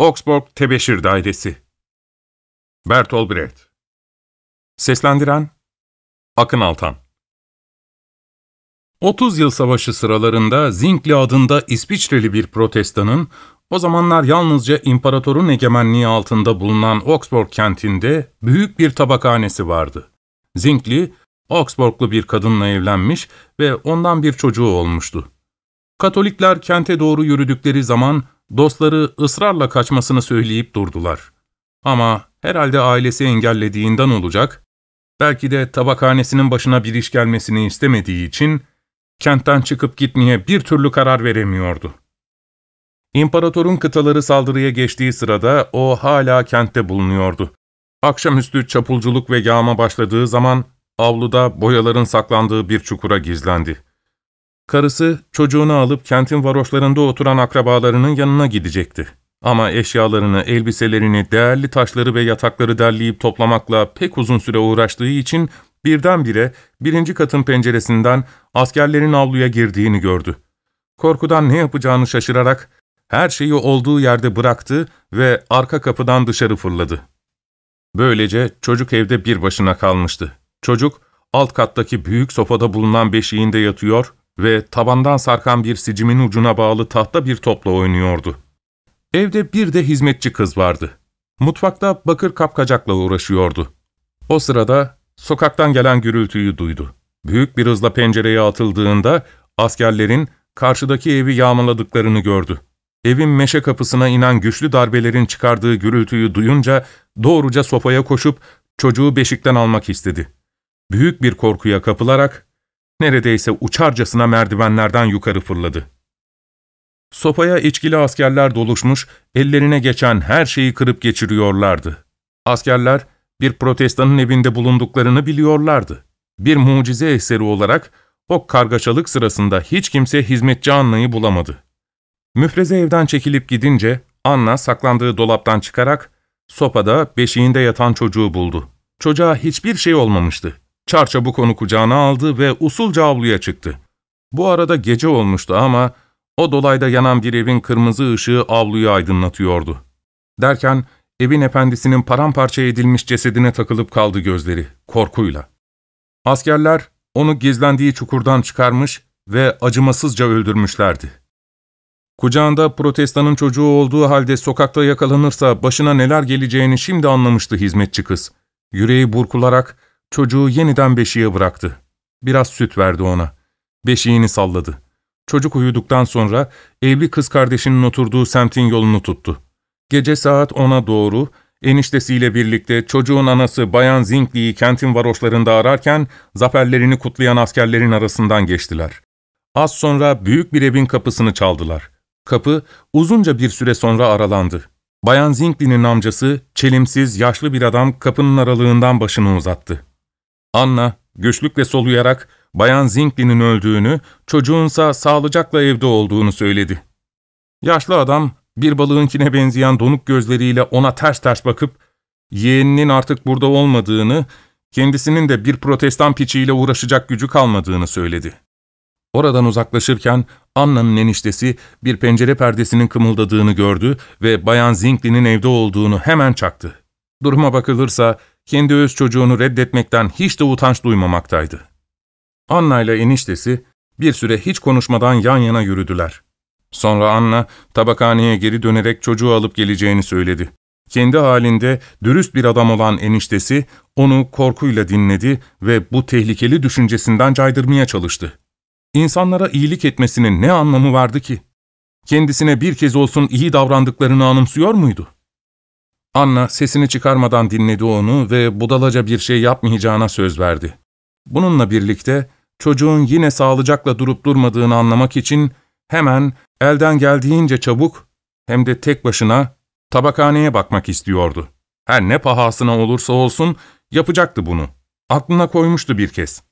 Oxford Tebeşir Dairesi Bertolt Brecht Seslendiren Akın Altan 30 yıl savaşı sıralarında Zinkli adında İsviçreli bir protestanın, o zamanlar yalnızca imparatorun egemenliği altında bulunan Oxford kentinde büyük bir tabakhanesi vardı. Zinkli, Oxfordlu bir kadınla evlenmiş ve ondan bir çocuğu olmuştu. Katolikler kente doğru yürüdükleri zaman dostları ısrarla kaçmasını söyleyip durdular. Ama herhalde ailesi engellediğinden olacak, belki de tabakhanesinin başına bir iş gelmesini istemediği için kentten çıkıp gitmeye bir türlü karar veremiyordu. İmparatorun kıtaları saldırıya geçtiği sırada o hala kentte bulunuyordu. Akşamüstü çapulculuk ve yağma başladığı zaman avluda boyaların saklandığı bir çukura gizlendi. Karısı çocuğunu alıp kentin varoşlarında oturan akrabalarının yanına gidecekti. Ama eşyalarını, elbiselerini, değerli taşları ve yatakları derleyip toplamakla pek uzun süre uğraştığı için birdenbire birinci katın penceresinden askerlerin avluya girdiğini gördü. Korkudan ne yapacağını şaşırarak her şeyi olduğu yerde bıraktı ve arka kapıdan dışarı fırladı. Böylece çocuk evde bir başına kalmıştı. Çocuk alt kattaki büyük sofada bulunan beşiğinde yatıyor ve tabandan sarkan bir sicimin ucuna bağlı tahta bir topla oynuyordu. Evde bir de hizmetçi kız vardı. Mutfakta bakır kapkacakla uğraşıyordu. O sırada sokaktan gelen gürültüyü duydu. Büyük bir hızla pencereye atıldığında askerlerin karşıdaki evi yağmaladıklarını gördü. Evin meşe kapısına inen güçlü darbelerin çıkardığı gürültüyü duyunca doğruca sofaya koşup çocuğu beşikten almak istedi. Büyük bir korkuya kapılarak neredeyse uçarcasına merdivenlerden yukarı fırladı. Sopaya içkili askerler doluşmuş, ellerine geçen her şeyi kırıp geçiriyorlardı. Askerler, bir protestanın evinde bulunduklarını biliyorlardı. Bir mucize eseri olarak o kargaşalık sırasında hiç kimse hizmetçi Anna'yı bulamadı. Müfreze evden çekilip gidince Anna saklandığı dolaptan çıkarak sopada beşiğinde yatan çocuğu buldu. Çocuğa hiçbir şey olmamıştı. Çarçabuk onu kucağına aldı ve usulca avluya çıktı. Bu arada gece olmuştu ama o dolayda yanan bir evin kırmızı ışığı avluyu aydınlatıyordu. Derken evin efendisinin paramparça edilmiş cesedine takılıp kaldı gözleri, korkuyla. Askerler onu gizlendiği çukurdan çıkarmış ve acımasızca öldürmüşlerdi. Kucağında protestanın çocuğu olduğu halde sokakta yakalanırsa başına neler geleceğini şimdi anlamıştı hizmetçi kız. Yüreği burkularak çocuğu yeniden beşiğe bıraktı. Biraz süt verdi ona. Beşiğini salladı. Çocuk uyuduktan sonra evli kız kardeşinin oturduğu semtin yolunu tuttu. Gece saat ona doğru eniştesiyle birlikte çocuğun anası Bayan Zinkli'yi kentin varoşlarında ararken zaferlerini kutlayan askerlerin arasından geçtiler. Az sonra büyük bir evin kapısını çaldılar. Kapı uzunca bir süre sonra aralandı. Bayan Zinkli'nin amcası, çelimsiz, yaşlı bir adam kapının aralığından başını uzattı. Anna, güçlükle soluyarak Bayan Zinkli'nin öldüğünü, çocuğunsa sağlıcakla evde olduğunu söyledi. Yaşlı adam, bir balığınkine benzeyen donuk gözleriyle ona ters ters bakıp, yeğeninin artık burada olmadığını, kendisinin de bir protestan piçiyle uğraşacak gücü kalmadığını söyledi. Oradan uzaklaşırken Anna'nın eniştesi bir pencere perdesinin kımıldadığını gördü ve Bayan Zinkli'nin evde olduğunu hemen çaktı. Duruma bakılırsa kendi öz çocuğunu reddetmekten hiç de utanç duymamaktaydı. Anna ile eniştesi bir süre hiç konuşmadan yan yana yürüdüler. Sonra Anna tabakhaneye geri dönerek çocuğu alıp geleceğini söyledi. Kendi halinde dürüst bir adam olan eniştesi onu korkuyla dinledi ve bu tehlikeli düşüncesinden caydırmaya çalıştı. İnsanlara iyilik etmesinin ne anlamı vardı ki? Kendisine bir kez olsun iyi davrandıklarını anımsıyor muydu? Anna sesini çıkarmadan dinledi onu ve budalaca bir şey yapmayacağına söz verdi. Bununla birlikte çocuğun yine sağlıcakla durup durmadığını anlamak için hemen elden geldiğince çabuk hem de tek başına tabakhaneye bakmak istiyordu. Her ne pahasına olursa olsun yapacaktı bunu. Aklına koymuştu bir kez.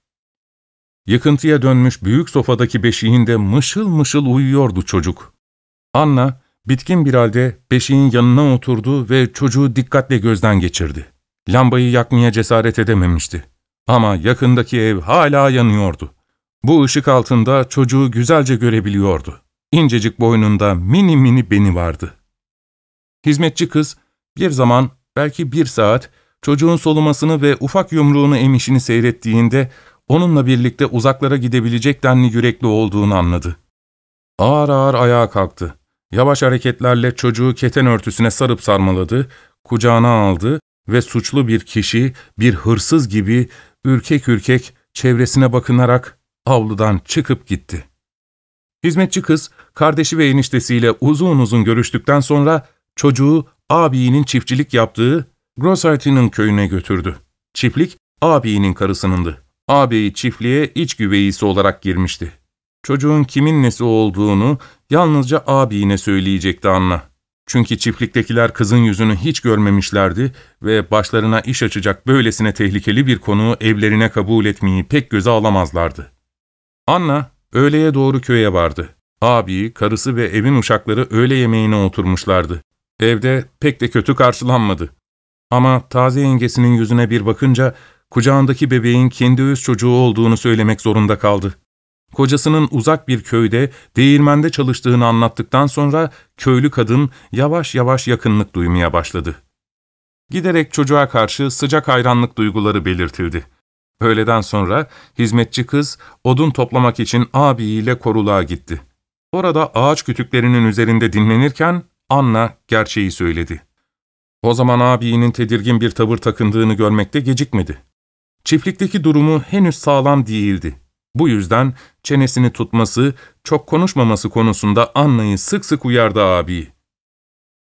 Yıkıntıya dönmüş büyük sofadaki beşiğinde mışıl mışıl uyuyordu çocuk. Anna, bitkin bir halde beşiğin yanına oturdu ve çocuğu dikkatle gözden geçirdi. Lambayı yakmaya cesaret edememişti. Ama yakındaki ev hala yanıyordu. Bu ışık altında çocuğu güzelce görebiliyordu. İncecik boynunda mini mini beni vardı. Hizmetçi kız bir zaman, belki bir saat, çocuğun solumasını ve ufak yumruğunu emişini seyrettiğinde onunla birlikte uzaklara gidebilecek denli yürekli olduğunu anladı. Ağır ağır ayağa kalktı. Yavaş hareketlerle çocuğu keten örtüsüne sarıp sarmaladı, kucağına aldı ve suçlu bir kişi, bir hırsız gibi ürkek ürkek çevresine bakınarak avludan çıkıp gitti. Hizmetçi kız, kardeşi ve eniştesiyle uzun uzun görüştükten sonra çocuğu ağabeyinin çiftçilik yaptığı Grossart'ın köyüne götürdü. Çiftlik, ağabeyinin karısınındı. Ağabeyi çiftliğe iç güveyisi olarak girmişti. Çocuğun kimin nesi olduğunu yalnızca ağabeyine söyleyecekti Anna. Çünkü çiftliktekiler kızın yüzünü hiç görmemişlerdi ve başlarına iş açacak böylesine tehlikeli bir konuğu evlerine kabul etmeyi pek göze alamazlardı. Anna, öğleye doğru köye vardı. Abi, karısı ve evin uşakları öğle yemeğine oturmuşlardı. Evde pek de kötü karşılanmadı. Ama taze yengesinin yüzüne bir bakınca kucağındaki bebeğin kendi öz çocuğu olduğunu söylemek zorunda kaldı. Kocasının uzak bir köyde değirmende çalıştığını anlattıktan sonra köylü kadın yavaş yavaş yakınlık duymaya başladı. Giderek çocuğa karşı sıcak hayranlık duyguları belirtildi. Öğleden sonra hizmetçi kız odun toplamak için abiyle koruluğa gitti. Orada ağaç kütüklerinin üzerinde dinlenirken Anna gerçeği söyledi. O zaman abinin tedirgin bir tavır takındığını görmekte gecikmedi. Çiftlikteki durumu henüz sağlam değildi. Bu yüzden çenesini tutması, çok konuşmaması konusunda Anna'yı sık sık uyardı abi.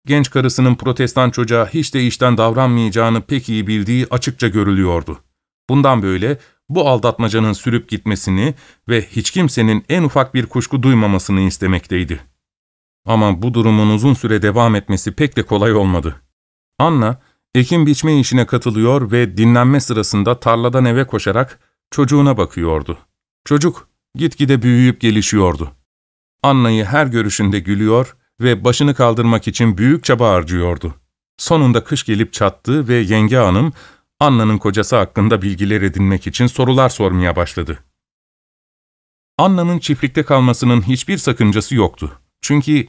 Genç karısının protestan çocuğa hiç de işten davranmayacağını pek iyi bildiği açıkça görülüyordu. Bundan böyle bu aldatmacanın sürüp gitmesini ve hiç kimsenin en ufak bir kuşku duymamasını istemekteydi. Ama bu durumun uzun süre devam etmesi pek de kolay olmadı. Anna, ekim biçme işine katılıyor ve dinlenme sırasında tarladan eve koşarak çocuğuna bakıyordu. Çocuk gitgide büyüyüp gelişiyordu. Anna'yı her görüşünde gülüyor ve başını kaldırmak için büyük çaba harcıyordu. Sonunda kış gelip çattı ve yenge hanım, Anna'nın kocası hakkında bilgiler edinmek için sorular sormaya başladı. Anna'nın çiftlikte kalmasının hiçbir sakıncası yoktu. Çünkü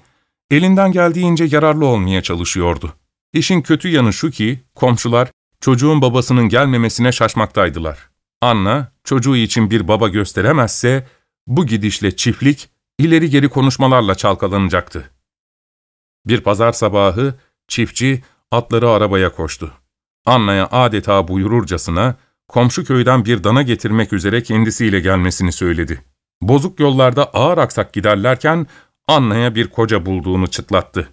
elinden geldiğince yararlı olmaya çalışıyordu. İşin kötü yanı şu ki, komşular çocuğun babasının gelmemesine şaşmaktaydılar. Anna, çocuğu için bir baba gösteremezse, bu gidişle çiftlik, ileri geri konuşmalarla çalkalanacaktı. Bir pazar sabahı, çiftçi atları arabaya koştu. Anna'ya adeta buyururcasına, komşu köyden bir dana getirmek üzere kendisiyle gelmesini söyledi. Bozuk yollarda ağır aksak giderlerken, Anna'ya bir koca bulduğunu çıtlattı.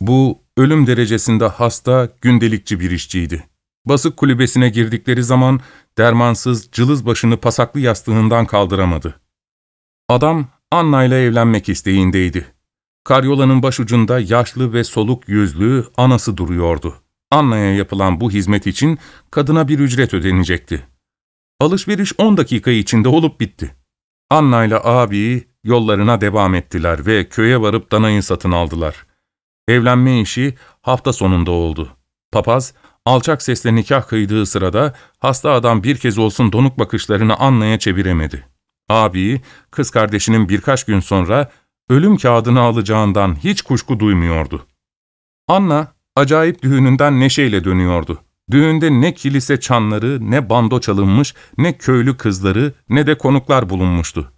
Bu, ölüm derecesinde hasta, gündelikçi bir işçiydi. Basık kulübesine girdikleri zaman dermansız, cılız başını pasaklı yastığından kaldıramadı. Adam, Anna ile evlenmek isteğindeydi. Karyolanın başucunda yaşlı ve soluk yüzlü anası duruyordu. Anna'ya yapılan bu hizmet için kadına bir ücret ödenecekti. Alışveriş 10 dakika içinde olup bitti. Anna ile abi yollarına devam ettiler ve köye varıp danayı satın aldılar. Evlenme işi hafta sonunda oldu. Papaz, alçak sesle nikah kıydığı sırada hasta adam bir kez olsun donuk bakışlarını Anna'ya çeviremedi. Abi, kız kardeşinin birkaç gün sonra ölüm kağıdını alacağından hiç kuşku duymuyordu. Anna, acayip düğününden neşeyle dönüyordu. Düğünde ne kilise çanları, ne bando çalınmış, ne köylü kızları, ne de konuklar bulunmuştu.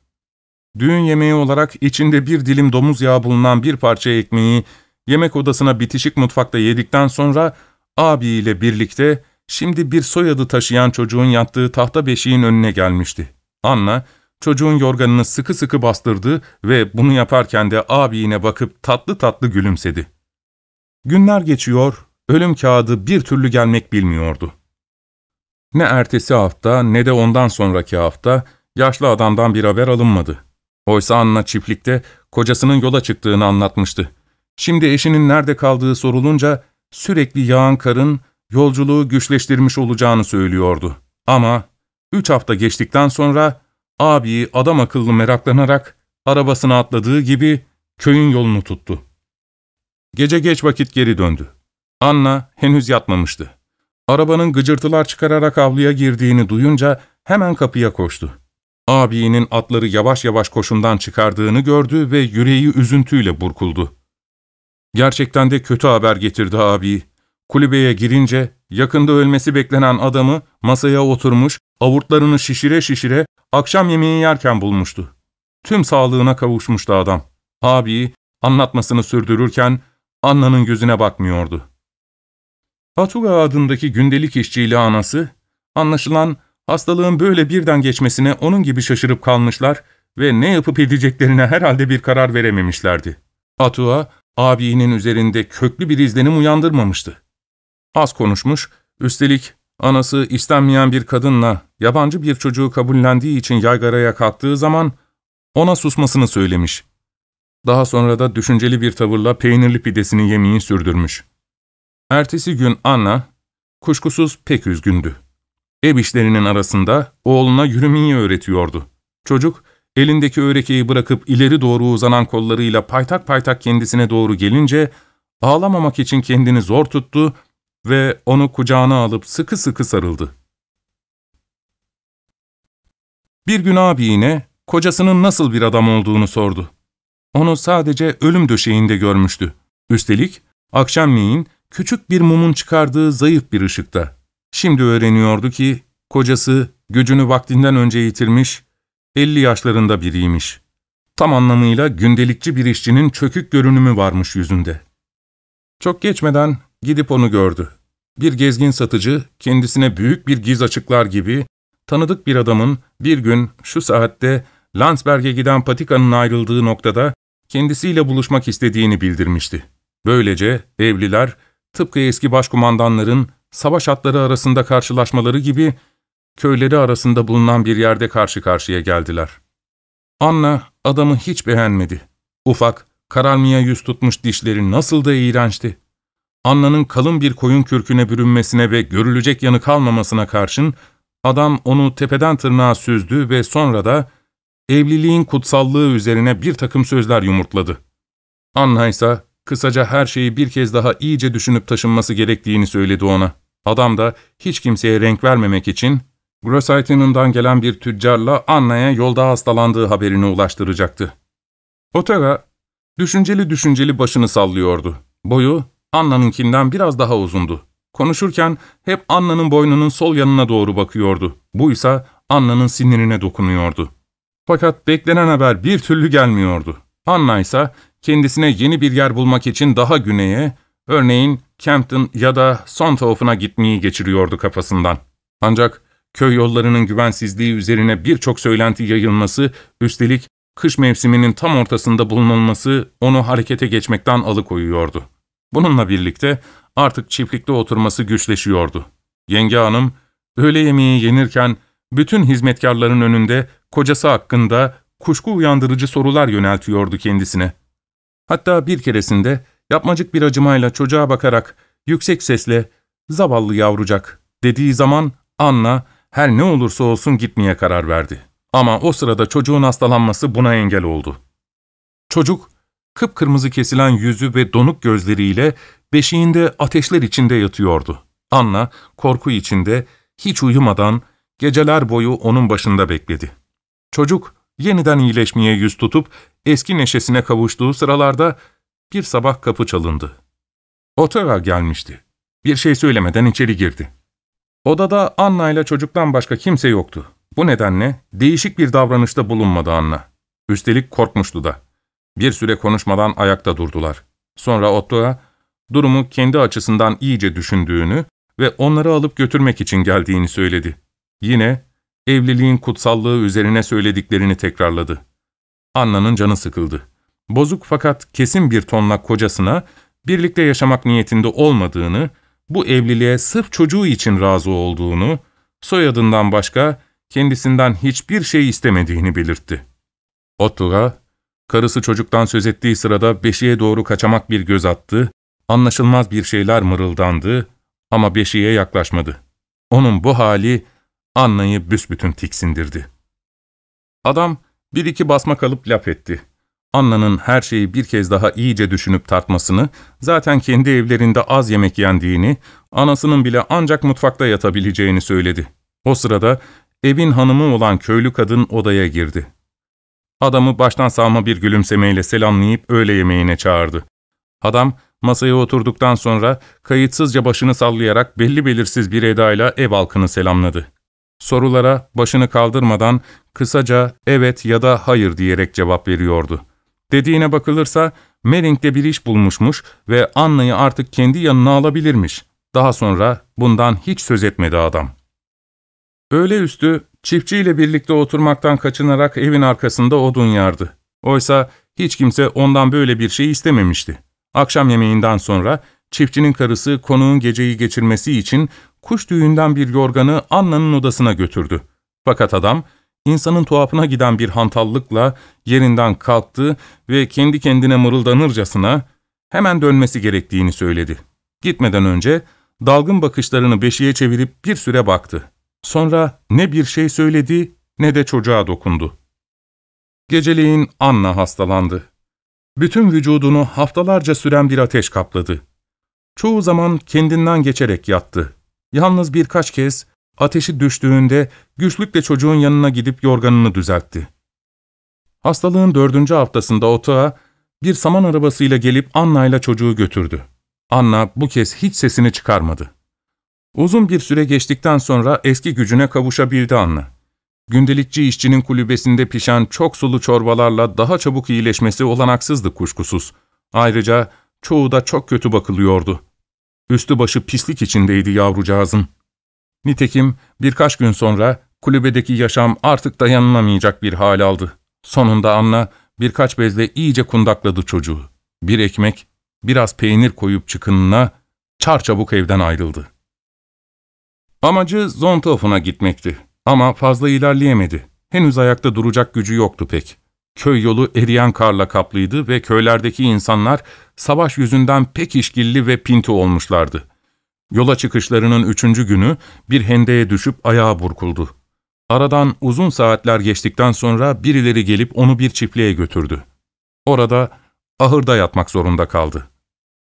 Düğün yemeği olarak içinde bir dilim domuz yağı bulunan bir parça ekmeği, yemek odasına bitişik mutfakta yedikten sonra abiyle birlikte şimdi bir soyadı taşıyan çocuğun yattığı tahta beşiğin önüne gelmişti. Anna, çocuğun yorganını sıkı sıkı bastırdı ve bunu yaparken de abine bakıp tatlı tatlı gülümsedi. Günler geçiyor, ölüm kağıdı bir türlü gelmek bilmiyordu. Ne ertesi hafta ne de ondan sonraki hafta yaşlı adamdan bir haber alınmadı. Oysa Anna çiftlikte kocasının yola çıktığını anlatmıştı. Şimdi eşinin nerede kaldığı sorulunca sürekli yağan karın yolculuğu güçleştirmiş olacağını söylüyordu. Ama üç hafta geçtikten sonra abi adam akıllı meraklanarak arabasına atladığı gibi köyün yolunu tuttu. Gece geç vakit geri döndü. Anna henüz yatmamıştı. Arabanın gıcırtılar çıkararak avluya girdiğini duyunca hemen kapıya koştu. Abinin atları yavaş yavaş koşundan çıkardığını gördü ve yüreği üzüntüyle burkuldu. Gerçekten de kötü haber getirdi abi. Kulübeye girince yakında ölmesi beklenen adamı masaya oturmuş, avurtlarını şişire şişire akşam yemeği yerken bulmuştu. Tüm sağlığına kavuşmuştu adam. Abi anlatmasını sürdürürken Anna'nın gözüne bakmıyordu. Atuga adındaki gündelik işçiyle anası, anlaşılan hastalığın böyle birden geçmesine onun gibi şaşırıp kalmışlar ve ne yapıp edeceklerine herhalde bir karar verememişlerdi. Atua, abinin üzerinde köklü bir izlenim uyandırmamıştı. Az konuşmuş, üstelik anası istenmeyen bir kadınla yabancı bir çocuğu kabullendiği için yaygaraya kalktığı zaman ona susmasını söylemiş. Daha sonra da düşünceli bir tavırla peynirli pidesini yemeği sürdürmüş. Ertesi gün Anna, kuşkusuz pek üzgündü. Ev işlerinin arasında oğluna yürümeyi öğretiyordu. Çocuk, elindeki örekeyi bırakıp ileri doğru uzanan kollarıyla paytak paytak kendisine doğru gelince, ağlamamak için kendini zor tuttu ve onu kucağına alıp sıkı sıkı sarıldı. Bir gün abi yine kocasının nasıl bir adam olduğunu sordu. Onu sadece ölüm döşeğinde görmüştü. Üstelik akşamleyin küçük bir mumun çıkardığı zayıf bir ışıkta. Şimdi öğreniyordu ki kocası gücünü vaktinden önce yitirmiş, 50 yaşlarında biriymiş. Tam anlamıyla gündelikçi bir işçinin çökük görünümü varmış yüzünde. Çok geçmeden gidip onu gördü. Bir gezgin satıcı kendisine büyük bir giz açıklar gibi tanıdık bir adamın bir gün şu saatte Landsberg'e giden patikanın ayrıldığı noktada kendisiyle buluşmak istediğini bildirmişti. Böylece evliler tıpkı eski başkumandanların savaş atları arasında karşılaşmaları gibi köyleri arasında bulunan bir yerde karşı karşıya geldiler. Anna adamı hiç beğenmedi. Ufak, kararmaya yüz tutmuş dişleri nasıl da iğrençti. Anna'nın kalın bir koyun kürküne bürünmesine ve görülecek yanı kalmamasına karşın, adam onu tepeden tırnağa süzdü ve sonra da evliliğin kutsallığı üzerine bir takım sözler yumurtladı. Anna ise kısaca her şeyi bir kez daha iyice düşünüp taşınması gerektiğini söyledi ona. Adam da hiç kimseye renk vermemek için Grosseitinnen'dan gelen bir tüccarla Anna'ya yolda hastalandığı haberini ulaştıracaktı. Otera, düşünceli düşünceli başını sallıyordu. Boyu Anna'nınkinden biraz daha uzundu. Konuşurken hep Anna'nın boynunun sol yanına doğru bakıyordu. Bu ise Anna'nın sinirine dokunuyordu. Fakat beklenen haber bir türlü gelmiyordu. Anna ise kendisine yeni bir yer bulmak için daha güneye, örneğin Campton ya da Sonthoff'una gitmeyi geçiriyordu kafasından. Ancak köy yollarının güvensizliği üzerine birçok söylenti yayılması, üstelik kış mevsiminin tam ortasında bulunulması onu harekete geçmekten alıkoyuyordu. Bununla birlikte artık çiftlikte oturması güçleşiyordu. Yenge hanım, öğle yemeği yenirken bütün hizmetkarların önünde kocası hakkında kuşku uyandırıcı sorular yöneltiyordu kendisine. Hatta bir keresinde yapmacık bir acımayla çocuğa bakarak yüksek sesle ''Zavallı yavrucak'' dediği zaman Anna her ne olursa olsun gitmeye karar verdi. Ama o sırada çocuğun hastalanması buna engel oldu. Çocuk, kıpkırmızı kesilen yüzü ve donuk gözleriyle beşiğinde ateşler içinde yatıyordu. Anna, korku içinde, hiç uyumadan, geceler boyu onun başında bekledi. Çocuk, yeniden iyileşmeye yüz tutup, eski neşesine kavuştuğu sıralarda, bir sabah kapı çalındı. Otera gelmişti. Bir şey söylemeden içeri girdi. Odada Anna ile çocuktan başka kimse yoktu. Bu nedenle değişik bir davranışta bulunmadı Anna. Üstelik korkmuştu da. Bir süre konuşmadan ayakta durdular. Sonra Otto'ya durumu kendi açısından iyice düşündüğünü ve onları alıp götürmek için geldiğini söyledi. Yine evliliğin kutsallığı üzerine söylediklerini tekrarladı. Anna'nın canı sıkıldı. Bozuk fakat kesin bir tonla kocasına birlikte yaşamak niyetinde olmadığını, bu evliliğe sırf çocuğu için razı olduğunu, soyadından başka kendisinden hiçbir şey istemediğini belirtti. Otto'ya, karısı çocuktan söz ettiği sırada beşiğe doğru kaçamak bir göz attı, anlaşılmaz bir şeyler mırıldandı ama beşiğe yaklaşmadı. Onun bu hali Anna'yı büsbütün tiksindirdi. Adam bir iki basma kalıp laf etti. Anna'nın her şeyi bir kez daha iyice düşünüp tartmasını, zaten kendi evlerinde az yemek yendiğini, anasının bile ancak mutfakta yatabileceğini söyledi. O sırada evin hanımı olan köylü kadın odaya girdi. Adamı baştan sağma bir gülümsemeyle selamlayıp öğle yemeğine çağırdı. Adam Masaya oturduktan sonra kayıtsızca başını sallayarak belli belirsiz bir edayla ev halkını selamladı. Sorulara başını kaldırmadan kısaca evet ya da hayır diyerek cevap veriyordu. Dediğine bakılırsa Mering'le bir iş bulmuşmuş ve Anna'yı artık kendi yanına alabilirmiş. Daha sonra bundan hiç söz etmedi adam. Öğle üstü çiftçiyle birlikte oturmaktan kaçınarak evin arkasında odun yardı. Oysa hiç kimse ondan böyle bir şey istememişti. Akşam yemeğinden sonra çiftçinin karısı konuğun geceyi geçirmesi için kuş tüyünden bir yorganı Anna'nın odasına götürdü. Fakat adam insanın tuhafına giden bir hantallıkla yerinden kalktı ve kendi kendine mırıldanırcasına hemen dönmesi gerektiğini söyledi. Gitmeden önce dalgın bakışlarını beşiğe çevirip bir süre baktı. Sonra ne bir şey söyledi ne de çocuğa dokundu. Geceleyin Anna hastalandı. Bütün vücudunu haftalarca süren bir ateş kapladı. Çoğu zaman kendinden geçerek yattı. Yalnız birkaç kez ateşi düştüğünde güçlükle çocuğun yanına gidip yorganını düzeltti. Hastalığın dördüncü haftasında otağa bir saman arabasıyla gelip Anna ile çocuğu götürdü. Anna bu kez hiç sesini çıkarmadı. Uzun bir süre geçtikten sonra eski gücüne kavuşabildi Anna. Gündelikçi işçinin kulübesinde pişen çok sulu çorbalarla daha çabuk iyileşmesi olanaksızdı kuşkusuz. Ayrıca çoğu da çok kötü bakılıyordu. Üstü başı pislik içindeydi yavrucağızın. Nitekim birkaç gün sonra kulübedeki yaşam artık dayanılamayacak bir hal aldı. Sonunda Anna birkaç bezle iyice kundakladı çocuğu. Bir ekmek, biraz peynir koyup çıkınına çarçabuk evden ayrıldı. Amacı Zonthofen'a gitmekti. Ama fazla ilerleyemedi. Henüz ayakta duracak gücü yoktu pek. Köy yolu eriyen karla kaplıydı ve köylerdeki insanlar savaş yüzünden pek işkilli ve pinti olmuşlardı. Yola çıkışlarının üçüncü günü bir hendeye düşüp ayağa burkuldu. Aradan uzun saatler geçtikten sonra birileri gelip onu bir çiftliğe götürdü. Orada ahırda yatmak zorunda kaldı.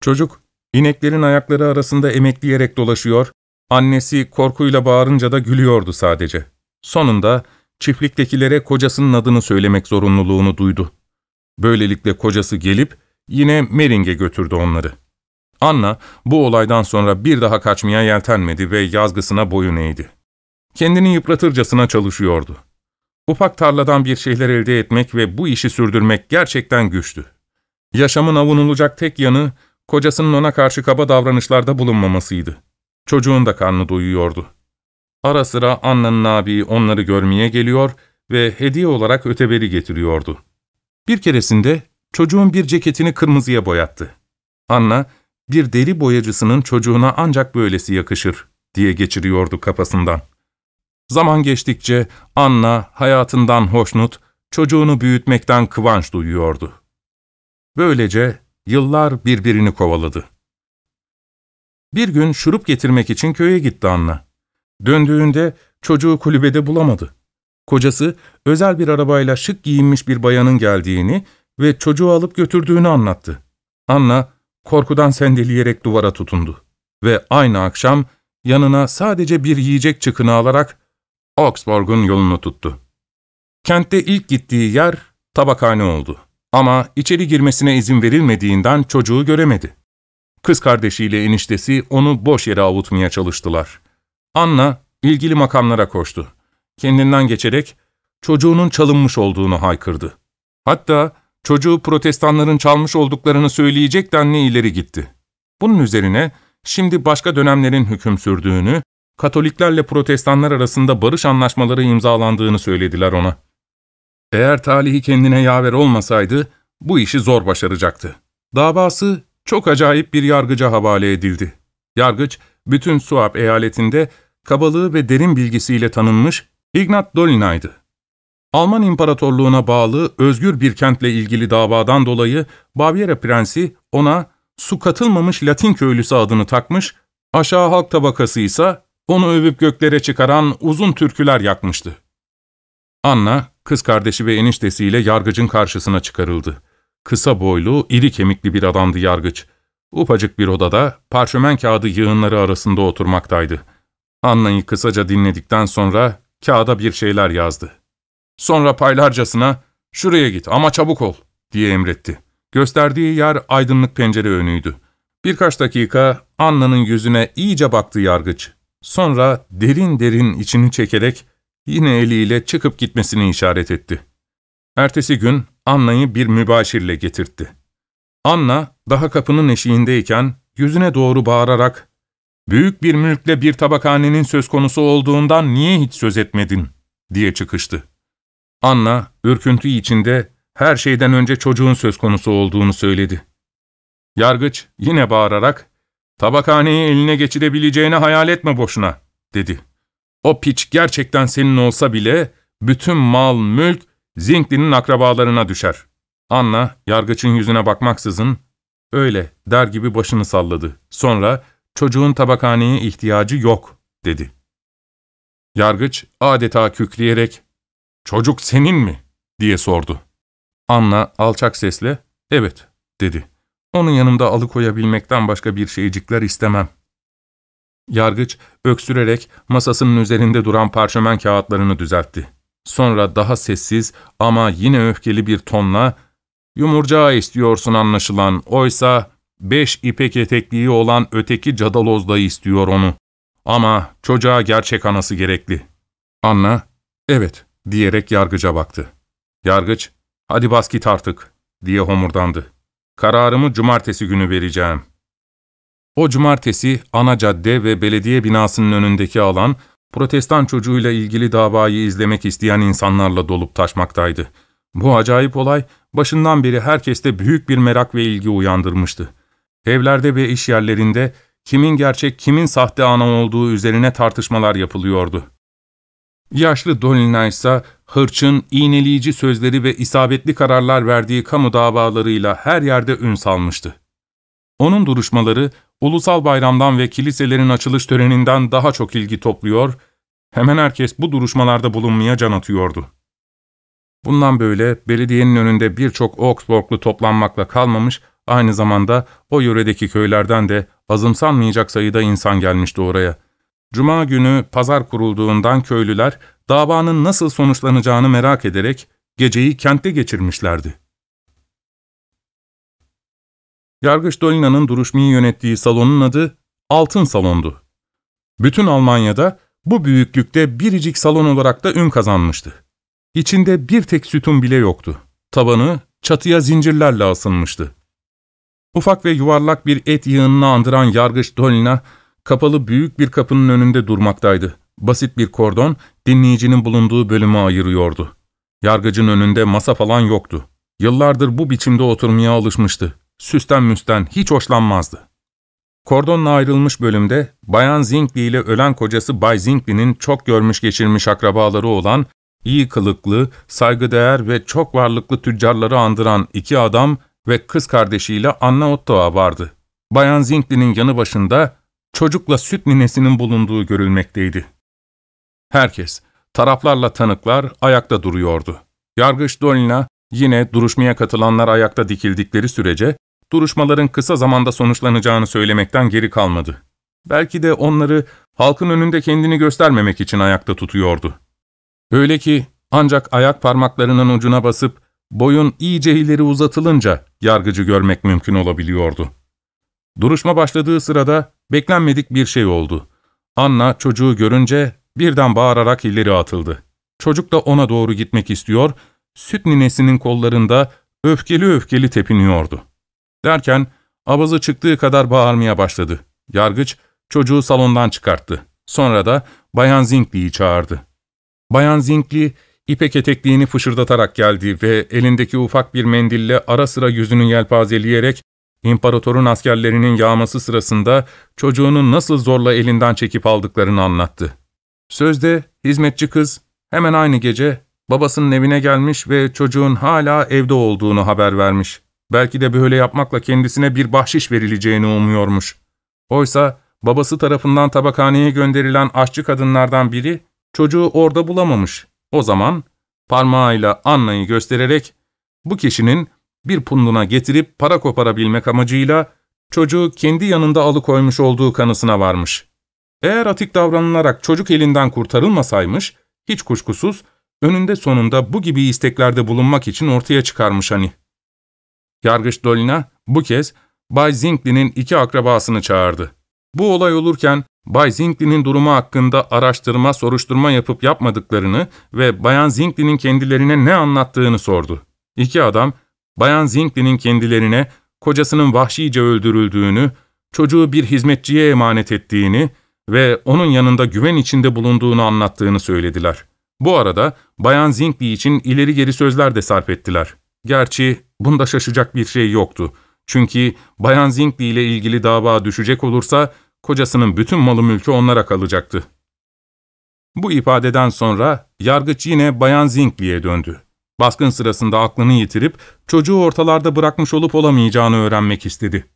Çocuk, ineklerin ayakları arasında emekleyerek dolaşıyor, Annesi korkuyla bağırınca da gülüyordu sadece. Sonunda çiftliktekilere kocasının adını söylemek zorunluluğunu duydu. Böylelikle kocası gelip yine Mering'e götürdü onları. Anna bu olaydan sonra bir daha kaçmaya yeltenmedi ve yazgısına boyun eğdi. Kendini yıpratırcasına çalışıyordu. Ufak tarladan bir şeyler elde etmek ve bu işi sürdürmek gerçekten güçtü. Yaşamın avunulacak tek yanı, kocasının ona karşı kaba davranışlarda bulunmamasıydı. Çocuğun da karnı doyuyordu. Ara sıra Anna'nın abi onları görmeye geliyor ve hediye olarak öteberi getiriyordu. Bir keresinde çocuğun bir ceketini kırmızıya boyattı. Anna, bir deri boyacısının çocuğuna ancak böylesi yakışır diye geçiriyordu kafasından. Zaman geçtikçe Anna hayatından hoşnut, çocuğunu büyütmekten kıvanç duyuyordu. Böylece yıllar birbirini kovaladı. Bir gün şurup getirmek için köye gitti Anna. Döndüğünde çocuğu kulübede bulamadı. Kocası özel bir arabayla şık giyinmiş bir bayanın geldiğini ve çocuğu alıp götürdüğünü anlattı. Anna korkudan sendeleyerek duvara tutundu ve aynı akşam yanına sadece bir yiyecek çıkını alarak Oxford'un yolunu tuttu. Kentte ilk gittiği yer tabakhane oldu ama içeri girmesine izin verilmediğinden çocuğu göremedi. Kız kardeşiyle eniştesi onu boş yere avutmaya çalıştılar. Anna ilgili makamlara koştu. Kendinden geçerek çocuğunun çalınmış olduğunu haykırdı. Hatta çocuğu protestanların çalmış olduklarını söyleyecek denli ileri gitti. Bunun üzerine şimdi başka dönemlerin hüküm sürdüğünü, Katoliklerle protestanlar arasında barış anlaşmaları imzalandığını söylediler ona. Eğer talihi kendine yaver olmasaydı bu işi zor başaracaktı. Davası çok acayip bir yargıca havale edildi. Yargıç, bütün Suab eyaletinde kabalığı ve derin bilgisiyle tanınmış Ignat Dolina'ydı. Alman İmparatorluğuna bağlı özgür bir kentle ilgili davadan dolayı Baviera Prensi ona su katılmamış Latin köylüsü adını takmış, aşağı halk tabakası ise onu övüp göklere çıkaran uzun türküler yakmıştı. Anna, kız kardeşi ve eniştesiyle yargıcın karşısına çıkarıldı. Kısa boylu, iri kemikli bir adamdı yargıç. Ufacık bir odada parşömen kağıdı yığınları arasında oturmaktaydı. Anna'yı kısaca dinledikten sonra kağıda bir şeyler yazdı. Sonra paylarcasına ''Şuraya git ama çabuk ol'' diye emretti. Gösterdiği yer aydınlık pencere önüydü. Birkaç dakika Anna'nın yüzüne iyice baktı yargıç. Sonra derin derin içini çekerek yine eliyle çıkıp gitmesini işaret etti. Ertesi gün Anna'yı bir mübaşirle getirtti. Anna daha kapının eşiğindeyken yüzüne doğru bağırarak ''Büyük bir mülkle bir tabakhanenin söz konusu olduğundan niye hiç söz etmedin?'' diye çıkıştı. Anna ürküntü içinde her şeyden önce çocuğun söz konusu olduğunu söyledi. Yargıç yine bağırarak ''Tabakhaneyi eline geçirebileceğini hayal etme boşuna.'' dedi. ''O piç gerçekten senin olsa bile bütün mal, mülk Zinkli'nin akrabalarına düşer.'' Anna, yargıçın yüzüne bakmaksızın, ''Öyle'' der gibi başını salladı. Sonra, ''Çocuğun tabakhaneye ihtiyacı yok.'' dedi. Yargıç, adeta kükreyerek, ''Çocuk senin mi?'' diye sordu. Anna, alçak sesle, ''Evet'' dedi. ''Onu yanımda alıkoyabilmekten başka bir şeycikler istemem.'' Yargıç, öksürerek masasının üzerinde duran parşömen kağıtlarını düzeltti. Sonra daha sessiz ama yine öfkeli bir tonla, ''Yumurcağı istiyorsun anlaşılan, oysa beş ipek etekliği olan öteki cadaloz da istiyor onu. Ama çocuğa gerçek anası gerekli.'' Anna, ''Evet'' diyerek yargıca baktı. Yargıç, ''Hadi bas git artık.'' diye homurdandı. ''Kararımı cumartesi günü vereceğim.'' O cumartesi ana cadde ve belediye binasının önündeki alan, protestan çocuğuyla ilgili davayı izlemek isteyen insanlarla dolup taşmaktaydı. Bu acayip olay, başından beri herkeste büyük bir merak ve ilgi uyandırmıştı. Evlerde ve iş yerlerinde kimin gerçek kimin sahte ana olduğu üzerine tartışmalar yapılıyordu. Yaşlı Dolina ise hırçın, iğneleyici sözleri ve isabetli kararlar verdiği kamu davalarıyla her yerde ün salmıştı. Onun duruşmaları ulusal bayramdan ve kiliselerin açılış töreninden daha çok ilgi topluyor, hemen herkes bu duruşmalarda bulunmaya can atıyordu. Bundan böyle belediyenin önünde birçok Oxfordlu toplanmakla kalmamış, aynı zamanda o yöredeki köylerden de azımsanmayacak sayıda insan gelmişti oraya. Cuma günü pazar kurulduğundan köylüler davanın nasıl sonuçlanacağını merak ederek geceyi kentte geçirmişlerdi. Yargıç Dolina'nın duruşmayı yönettiği salonun adı Altın Salon'du. Bütün Almanya'da bu büyüklükte biricik salon olarak da ün kazanmıştı. İçinde bir tek sütun bile yoktu. Tabanı çatıya zincirlerle asılmıştı. Ufak ve yuvarlak bir et yığınını andıran yargıç Dolina, kapalı büyük bir kapının önünde durmaktaydı. Basit bir kordon, dinleyicinin bulunduğu bölümü ayırıyordu. Yargıcın önünde masa falan yoktu. Yıllardır bu biçimde oturmaya alışmıştı. Süsten müsten hiç hoşlanmazdı. Kordonla ayrılmış bölümde Bayan Zinkli ile ölen kocası Bay Zinkli'nin çok görmüş geçirmiş akrabaları olan iyi kılıklı, saygıdeğer ve çok varlıklı tüccarları andıran iki adam ve kız kardeşiyle Anna Otto'a vardı. Bayan Zinkli'nin yanı başında çocukla süt ninesinin bulunduğu görülmekteydi. Herkes, taraflarla tanıklar ayakta duruyordu. Yargıç Dolina yine duruşmaya katılanlar ayakta dikildikleri sürece duruşmaların kısa zamanda sonuçlanacağını söylemekten geri kalmadı. Belki de onları halkın önünde kendini göstermemek için ayakta tutuyordu. Öyle ki ancak ayak parmaklarının ucuna basıp boyun iyice ileri uzatılınca yargıcı görmek mümkün olabiliyordu. Duruşma başladığı sırada beklenmedik bir şey oldu. Anna çocuğu görünce birden bağırarak ileri atıldı. Çocuk da ona doğru gitmek istiyor, süt ninesinin kollarında öfkeli öfkeli tepiniyordu. Derken abazı çıktığı kadar bağırmaya başladı. Yargıç çocuğu salondan çıkarttı. Sonra da Bayan Zinkli'yi çağırdı. Bayan Zinkli, ipek etekliğini fışırdatarak geldi ve elindeki ufak bir mendille ara sıra yüzünü yelpazeleyerek, imparatorun askerlerinin yağması sırasında çocuğunu nasıl zorla elinden çekip aldıklarını anlattı. Sözde hizmetçi kız hemen aynı gece babasının evine gelmiş ve çocuğun hala evde olduğunu haber vermiş. Belki de böyle yapmakla kendisine bir bahşiş verileceğini umuyormuş. Oysa babası tarafından tabakhaneye gönderilen aşçı kadınlardan biri çocuğu orada bulamamış. O zaman parmağıyla Anna'yı göstererek bu kişinin bir punduna getirip para koparabilmek amacıyla çocuğu kendi yanında alıkoymuş olduğu kanısına varmış. Eğer atik davranılarak çocuk elinden kurtarılmasaymış, hiç kuşkusuz önünde sonunda bu gibi isteklerde bulunmak için ortaya çıkarmış hani. Yargıç Dolina bu kez Bay Zinkley'nin iki akrabasını çağırdı. Bu olay olurken Bay Zinkley'nin durumu hakkında araştırma, soruşturma yapıp yapmadıklarını ve Bayan Zinkley'nin kendilerine ne anlattığını sordu. İki adam, Bayan Zinkley'nin kendilerine kocasının vahşice öldürüldüğünü, çocuğu bir hizmetçiye emanet ettiğini ve onun yanında güven içinde bulunduğunu anlattığını söylediler. Bu arada Bayan Zinkley için ileri geri sözler de sarf ettiler. Gerçi bunda şaşacak bir şey yoktu. Çünkü Bayan Zinkley ile ilgili dava düşecek olursa kocasının bütün malı mülkü onlara kalacaktı. Bu ifadeden sonra yargıç yine Bayan Zinkley'e döndü. Baskın sırasında aklını yitirip çocuğu ortalarda bırakmış olup olamayacağını öğrenmek istedi.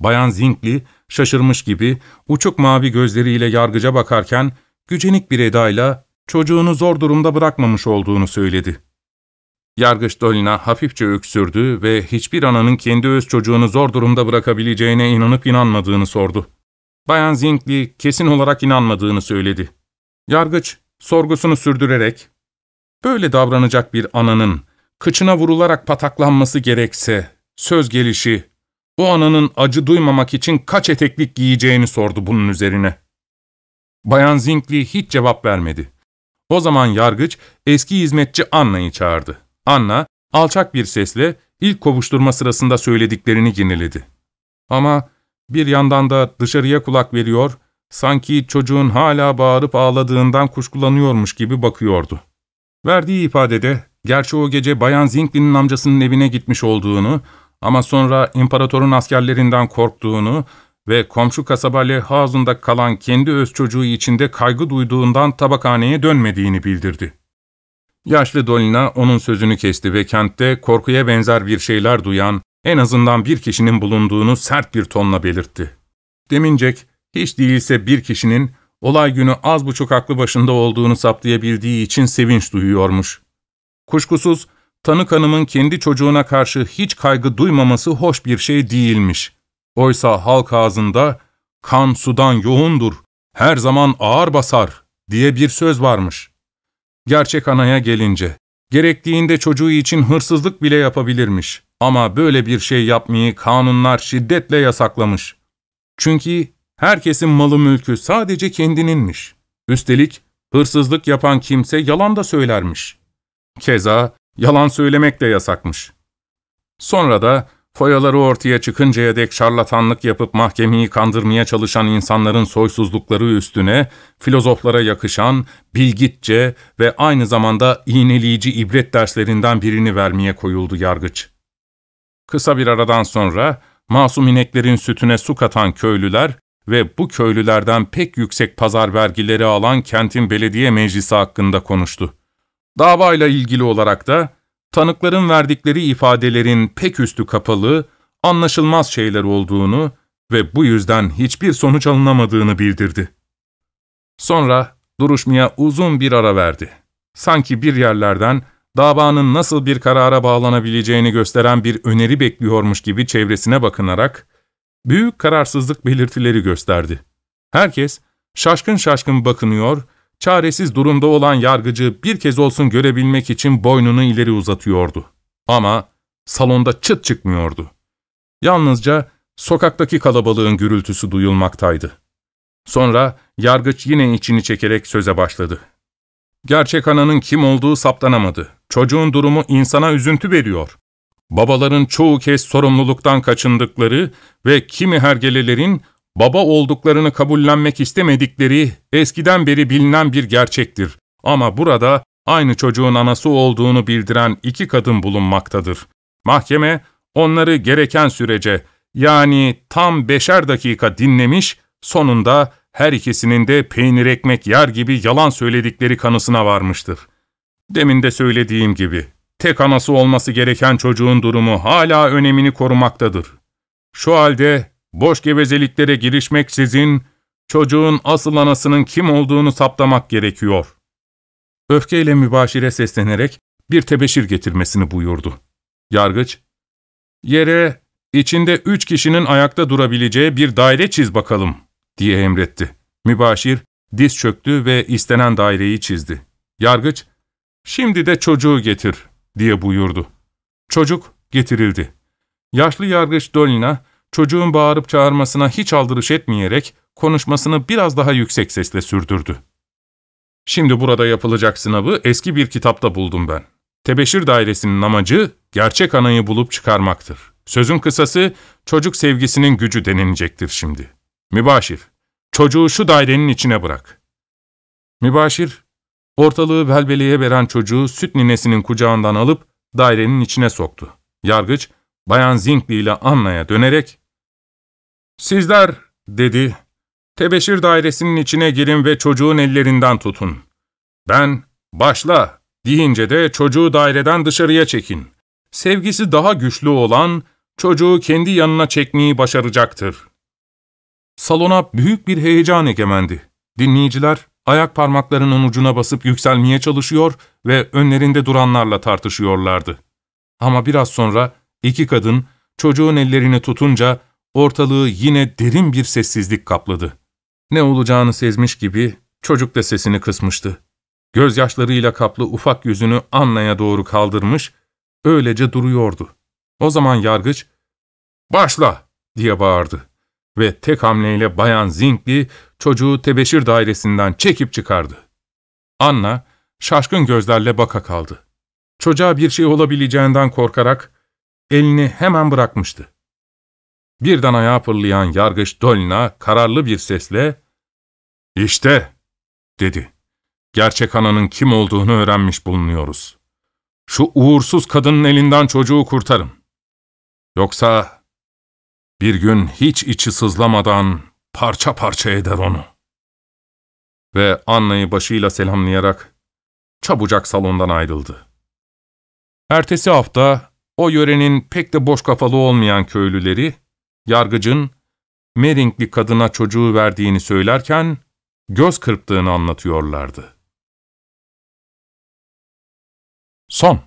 Bayan Zinkley şaşırmış gibi uçuk mavi gözleriyle yargıca bakarken gücenik bir edayla çocuğunu zor durumda bırakmamış olduğunu söyledi. Yargıç Dolina hafifçe öksürdü ve hiçbir ananın kendi öz çocuğunu zor durumda bırakabileceğine inanıp inanmadığını sordu. Bayan Zinkley kesin olarak inanmadığını söyledi. Yargıç sorgusunu sürdürerek, böyle davranacak bir ananın kıçına vurularak pataklanması gerekse, söz gelişi, o ananın acı duymamak için kaç eteklik giyeceğini sordu bunun üzerine. Bayan Zinkley hiç cevap vermedi. O zaman yargıç eski hizmetçi Anna'yı çağırdı. Anna, alçak bir sesle ilk kovuşturma sırasında söylediklerini yeniledi. Ama bir yandan da dışarıya kulak veriyor, sanki çocuğun hala bağırıp ağladığından kuşkulanıyormuş gibi bakıyordu. Verdiği ifadede, gerçi o gece Bayan Zinkley'nin amcasının evine gitmiş olduğunu ama sonra imparatorun askerlerinden korktuğunu ve komşu kasaba Lehausen'da kalan kendi öz çocuğu içinde kaygı duyduğundan tabakhaneye dönmediğini bildirdi. Yaşlı Dolina onun sözünü kesti ve kentte korkuya benzer bir şeyler duyan en azından bir kişinin bulunduğunu sert bir tonla belirtti. Demincek, hiç değilse bir kişinin olay günü az buçuk aklı başında olduğunu saptayabildiği için sevinç duyuyormuş. Kuşkusuz, tanık hanımın kendi çocuğuna karşı hiç kaygı duymaması hoş bir şey değilmiş. Oysa halk ağzında, kan sudan yoğundur, her zaman ağır basar diye bir söz varmış. Gerçek anaya gelince, gerektiğinde çocuğu için hırsızlık bile yapabilirmiş. Ama böyle bir şey yapmayı kanunlar şiddetle yasaklamış. Çünkü herkesin malı mülkü sadece kendininmiş. Üstelik hırsızlık yapan kimse yalan da söylermiş. Keza yalan söylemek de yasakmış. Sonra da foyaları ortaya çıkıncaya dek şarlatanlık yapıp mahkemeyi kandırmaya çalışan insanların soysuzlukları üstüne, filozoflara yakışan, bilgitçe ve aynı zamanda iğneleyici ibret derslerinden birini vermeye koyuldu yargıç. Kısa bir aradan sonra masum ineklerin sütüne su katan köylüler ve bu köylülerden pek yüksek pazar vergileri alan kentin belediye meclisi hakkında konuştu. Davayla ilgili olarak da tanıkların verdikleri ifadelerin pek üstü kapalı, anlaşılmaz şeyler olduğunu ve bu yüzden hiçbir sonuç alınamadığını bildirdi. Sonra duruşmaya uzun bir ara verdi. Sanki bir yerlerden davanın nasıl bir karara bağlanabileceğini gösteren bir öneri bekliyormuş gibi çevresine bakınarak, büyük kararsızlık belirtileri gösterdi. Herkes şaşkın şaşkın bakınıyor, çaresiz durumda olan yargıcı bir kez olsun görebilmek için boynunu ileri uzatıyordu. Ama salonda çıt çıkmıyordu. Yalnızca sokaktaki kalabalığın gürültüsü duyulmaktaydı. Sonra yargıç yine içini çekerek söze başladı. Gerçek ananın kim olduğu saptanamadı. Çocuğun durumu insana üzüntü veriyor. Babaların çoğu kez sorumluluktan kaçındıkları ve kimi hergelelerin baba olduklarını kabullenmek istemedikleri eskiden beri bilinen bir gerçektir. Ama burada aynı çocuğun anası olduğunu bildiren iki kadın bulunmaktadır. Mahkeme onları gereken sürece yani tam beşer dakika dinlemiş, sonunda her ikisinin de peynir ekmek yer gibi yalan söyledikleri kanısına varmıştır. Demin de söylediğim gibi, tek anası olması gereken çocuğun durumu hala önemini korumaktadır. Şu halde boş gevezeliklere girişmeksizin çocuğun asıl anasının kim olduğunu saptamak gerekiyor. Öfkeyle mübaşire seslenerek bir tebeşir getirmesini buyurdu. Yargıç, yere içinde üç kişinin ayakta durabileceği bir daire çiz bakalım diye emretti. Mübaşir diz çöktü ve istenen daireyi çizdi. Yargıç, şimdi de çocuğu getir diye buyurdu. Çocuk getirildi. Yaşlı yargıç Dolina, çocuğun bağırıp çağırmasına hiç aldırış etmeyerek konuşmasını biraz daha yüksek sesle sürdürdü. Şimdi burada yapılacak sınavı eski bir kitapta buldum ben. Tebeşir dairesinin amacı gerçek anayı bulup çıkarmaktır. Sözün kısası çocuk sevgisinin gücü denilecektir şimdi. Mübaşir, çocuğu şu dairenin içine bırak. Mübaşir, ortalığı velveleye veren çocuğu süt ninesinin kucağından alıp dairenin içine soktu. Yargıç, Bayan Zinkli ile Anna'ya dönerek, ''Sizler'' dedi, ''tebeşir dairesinin içine girin ve çocuğun ellerinden tutun. Ben, başla deyince de çocuğu daireden dışarıya çekin. Sevgisi daha güçlü olan, çocuğu kendi yanına çekmeyi başaracaktır.'' Salona büyük bir heyecan egemendi. Dinleyiciler, ayak parmaklarının ucuna basıp yükselmeye çalışıyor ve önlerinde duranlarla tartışıyorlardı. Ama biraz sonra iki kadın çocuğun ellerini tutunca ortalığı yine derin bir sessizlik kapladı. Ne olacağını sezmiş gibi çocuk da sesini kısmıştı. Gözyaşlarıyla kaplı ufak yüzünü Anna'ya doğru kaldırmış, öylece duruyordu. O zaman yargıç, ''Başla!'' diye bağırdı ve tek hamleyle Bayan Zinkli çocuğu tebeşir dairesinden çekip çıkardı. Anna, şaşkın gözlerle baka kaldı. Çocuğa bir şey olabileceğinden korkarak elini hemen bırakmıştı. Birden ayağa fırlayan yargıç Dolina kararlı bir sesle ''İşte'' dedi. ''Gerçek ananın kim olduğunu öğrenmiş bulunuyoruz. Şu uğursuz kadının elinden çocuğu kurtarın. Yoksa bir gün hiç içi sızlamadan parça parça eder onu.'' Ve Anna'yı başıyla selamlayarak çabucak salondan ayrıldı. Ertesi hafta o yörenin pek de boş kafalı olmayan köylüleri, yargıcın Meringli kadına çocuğu verdiğini söylerken göz kırptığını anlatıyorlardı. Son